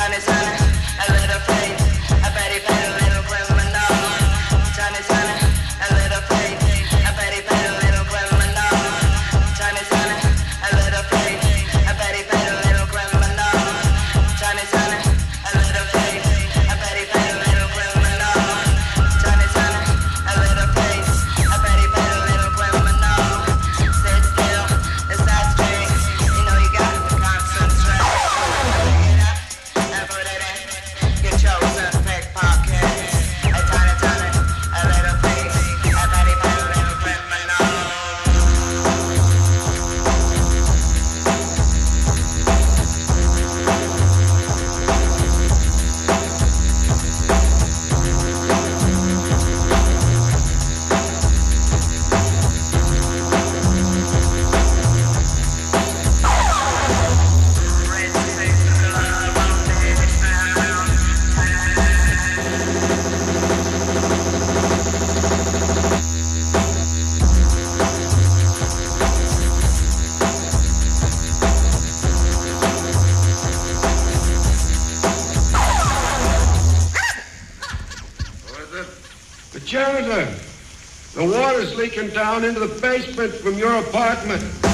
sunny, sunny. Leaking down into the basement from your apartment.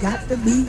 got to be